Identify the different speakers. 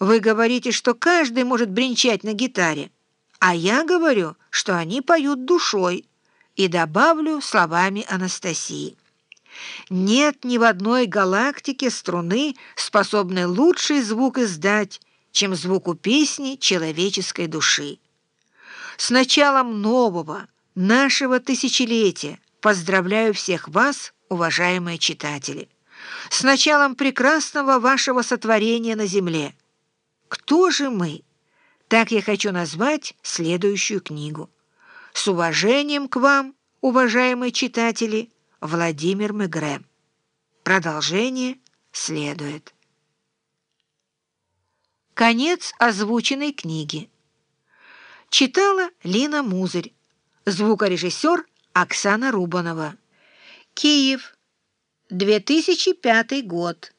Speaker 1: Вы говорите, что каждый может бренчать на гитаре, а я говорю, что они поют душой, и добавлю словами Анастасии. Нет ни в одной галактике струны, способной лучший звук издать, чем звук у песни человеческой души. С началом нового, нашего тысячелетия поздравляю всех вас, уважаемые читатели, с началом прекрасного вашего сотворения на земле. Кто же мы? Так я хочу назвать следующую книгу. С уважением к вам, уважаемые читатели, Владимир Мегре. Продолжение следует. Конец озвученной книги. Читала Лина Музырь. Звукорежиссер Оксана Рубанова. Киев. 2005 год.